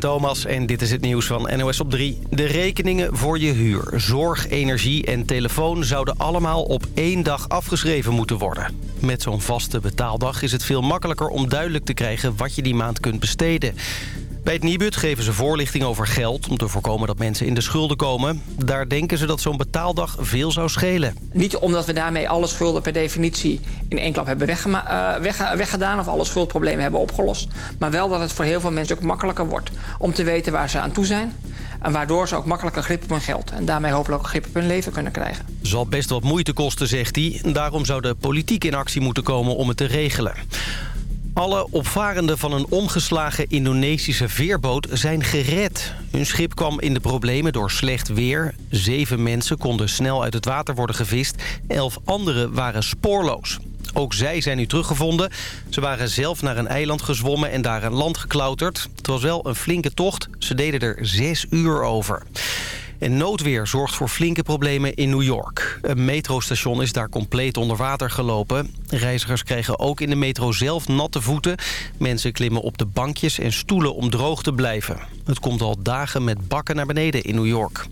ben Thomas en dit is het nieuws van NOS op 3. De rekeningen voor je huur, zorg, energie en telefoon... zouden allemaal op één dag afgeschreven moeten worden. Met zo'n vaste betaaldag is het veel makkelijker om duidelijk te krijgen... wat je die maand kunt besteden. Bij het Nibud geven ze voorlichting over geld... om te voorkomen dat mensen in de schulden komen. Daar denken ze dat zo'n betaaldag veel zou schelen. Niet omdat we daarmee alle schulden per definitie in één klap hebben weggema- uh, weg, weggedaan... of alle schuldproblemen hebben opgelost. Maar wel dat het voor heel veel mensen ook makkelijker wordt... om te weten waar ze aan toe zijn... En waardoor ze ook makkelijker grip op hun geld. En daarmee hopelijk ook grip op hun leven kunnen krijgen. Zal best wat moeite kosten, zegt hij. Daarom zou de politiek in actie moeten komen om het te regelen. Alle opvarenden van een omgeslagen Indonesische veerboot zijn gered. Hun schip kwam in de problemen door slecht weer. Zeven mensen konden snel uit het water worden gevist. Elf anderen waren spoorloos. Ook zij zijn nu teruggevonden. Ze waren zelf naar een eiland gezwommen en daar een land geklauterd. Het was wel een flinke tocht. Ze deden er zes uur over. En noodweer zorgt voor flinke problemen in New York. Een metrostation is daar compleet onder water gelopen. Reizigers krijgen ook in de metro zelf natte voeten. Mensen klimmen op de bankjes en stoelen om droog te blijven. Het komt al dagen met bakken naar beneden in New York.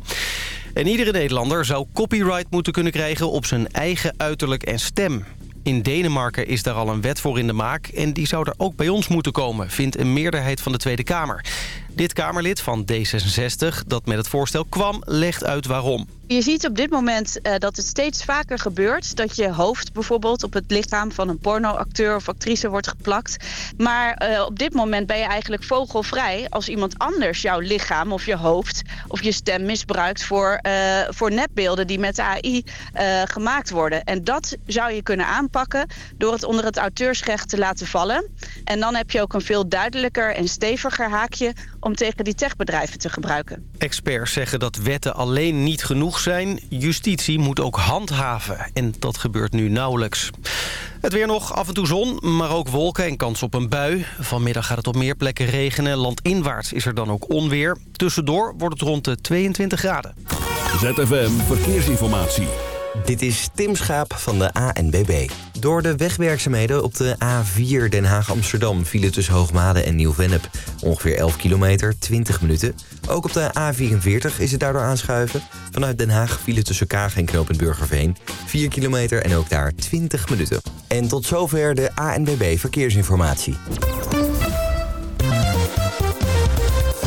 En iedere Nederlander zou copyright moeten kunnen krijgen op zijn eigen uiterlijk en stem. In Denemarken is daar al een wet voor in de maak... en die zou er ook bij ons moeten komen, vindt een meerderheid van de Tweede Kamer. Dit Kamerlid van D66, dat met het voorstel kwam, legt uit waarom. Je ziet op dit moment uh, dat het steeds vaker gebeurt... dat je hoofd bijvoorbeeld op het lichaam van een pornoacteur of actrice wordt geplakt. Maar uh, op dit moment ben je eigenlijk vogelvrij... als iemand anders jouw lichaam of je hoofd of je stem misbruikt... voor, uh, voor netbeelden die met de AI gemaakt worden. En dat zou je kunnen aanpakken door het onder het auteursrecht te laten vallen. En dan heb je ook een veel duidelijker en steviger haakje... om tegen die techbedrijven te gebruiken. Experts zeggen dat wetten alleen niet genoeg zijn. Justitie moet ook handhaven. En dat gebeurt nu nauwelijks. Het weer nog, af en toe zon, maar ook wolken en kans op een bui. Vanmiddag gaat het op meer plekken regenen. Landinwaarts is er dan ook onweer. Tussendoor wordt het rond de 22 graden. ZFM Verkeersinformatie. Dit is Tim Schaap van de ANBB. Door de wegwerkzaamheden op de A4 Den Haag-Amsterdam... vielen tussen Hoogmade en Nieuw-Vennep ongeveer 11 kilometer, 20 minuten. Ook op de A44 is het daardoor aanschuiven. Vanuit Den Haag vielen tussen Kaag en Knoopend Burgerveen 4 kilometer en ook daar 20 minuten. En tot zover de ANBB Verkeersinformatie.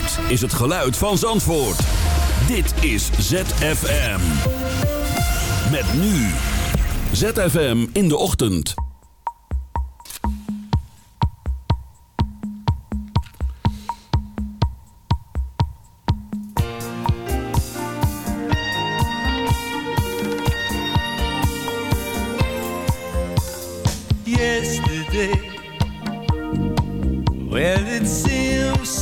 Dit is het geluid van Zandvoort. Dit is ZFM. Met nu. ZFM in de ochtend. Yesterday, well, it seems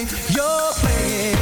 you're playing.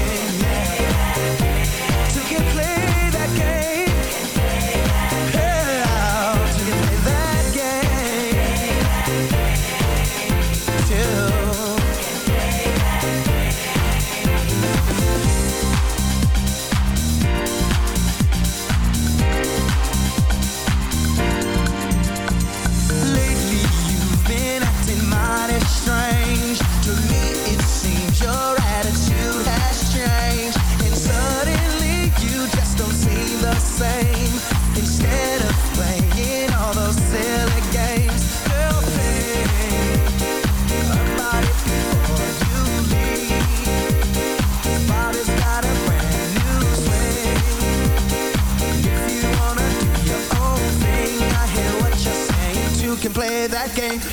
Game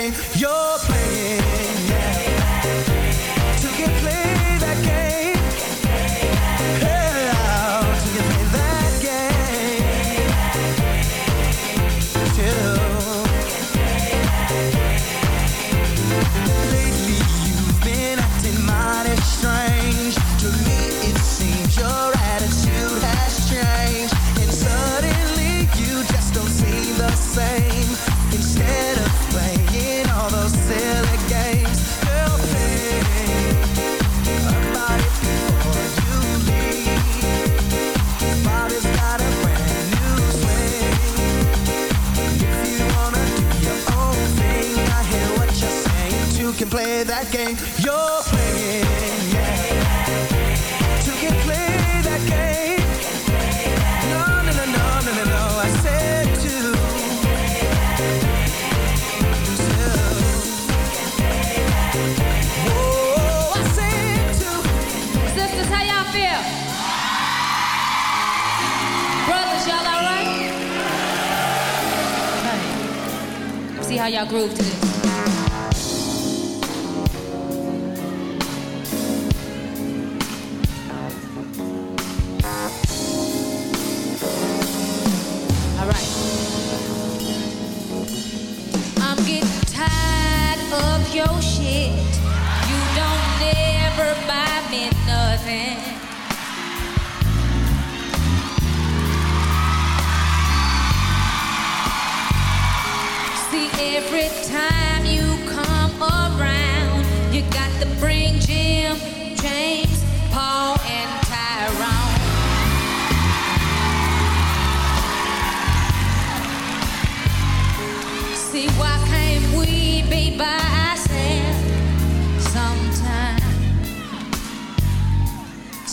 game. Yo.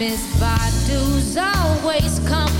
Miss Badu's always come.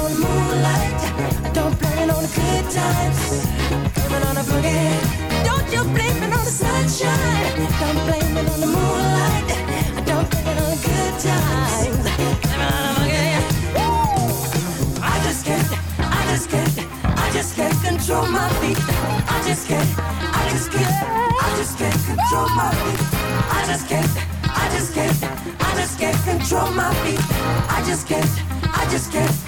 on the moonlight. I don't plan on the good times. Blaming on the boogie. Don't you blame it on the sunshine. Don't blame it on the moonlight. I don't blame it on the good times. Blaming on the boogie. Woo! I just can't. I just can't. I just can't control my feet. I just can't. I just can't. I just can't control my feet. I just can't. I just can't. I just can't control my feet. I just can't. I just can't.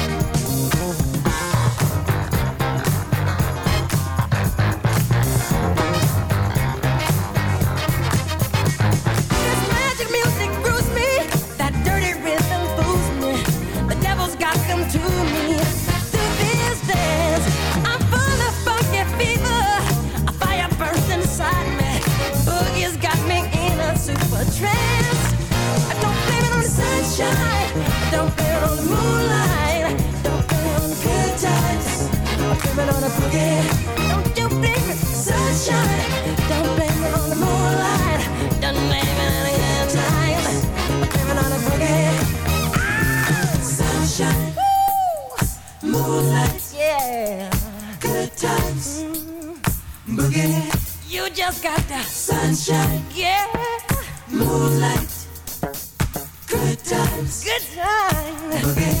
good time. Okay.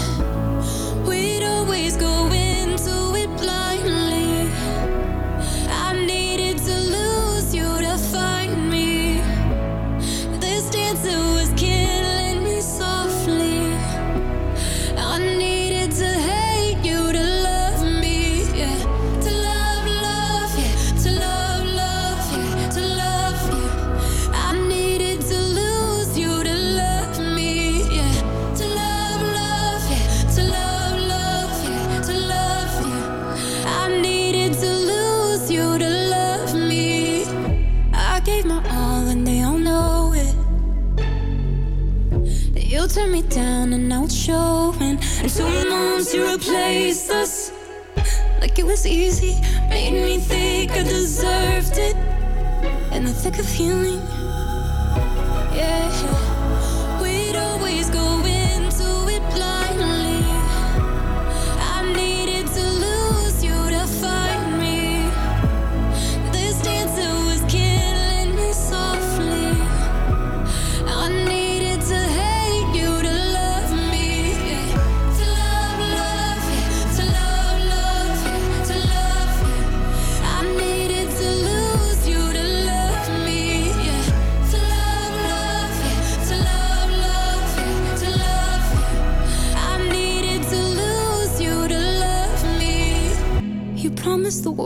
gave my all and they all know it. You turned me down and now it's showing. And two months you replaced us. Like it was easy, made me think I deserved it. In the thick of healing, yeah.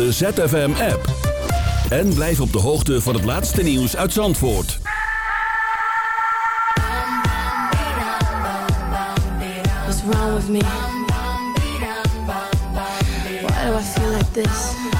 de ZFM-app. En blijf op de hoogte van het laatste nieuws uit Zandvoort. What's wrong with me? Why do feel like this?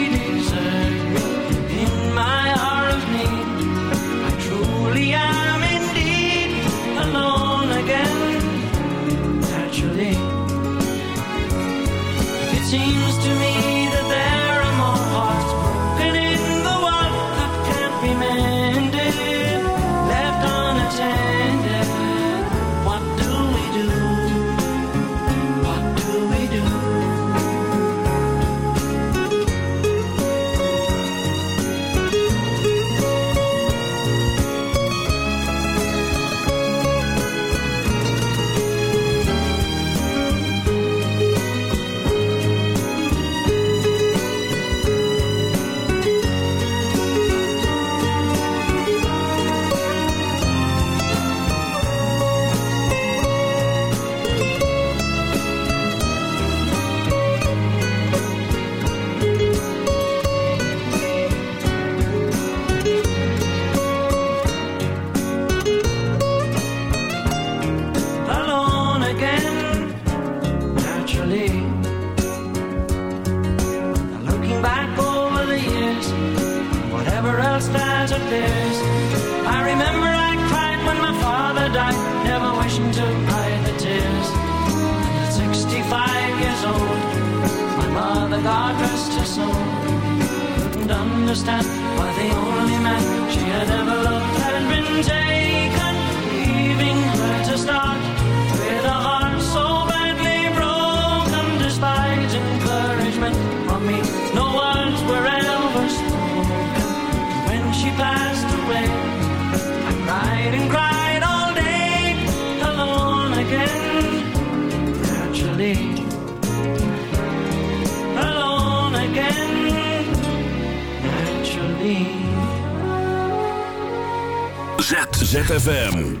understand why the only man she had ever loved had been taken. Z ZFM.